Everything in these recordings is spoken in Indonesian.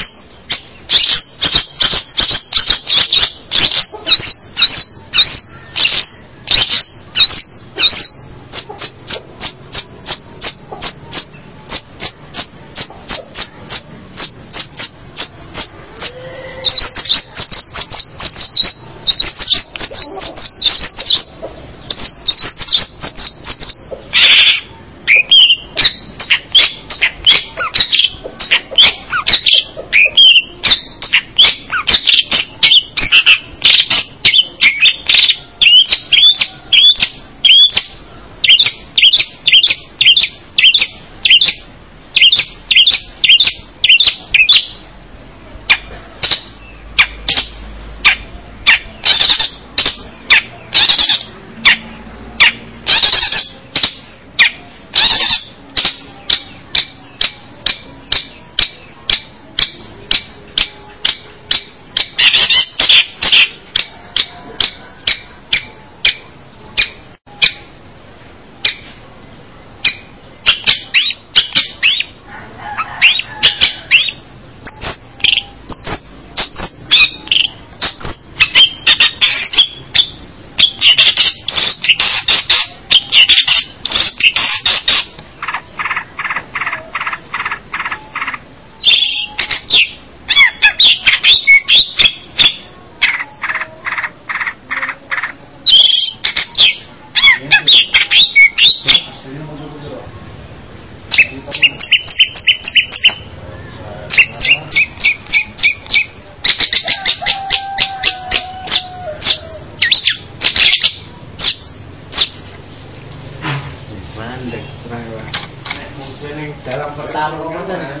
you Nah, ya. Nek ning dalam pertarungan kan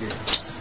Iya.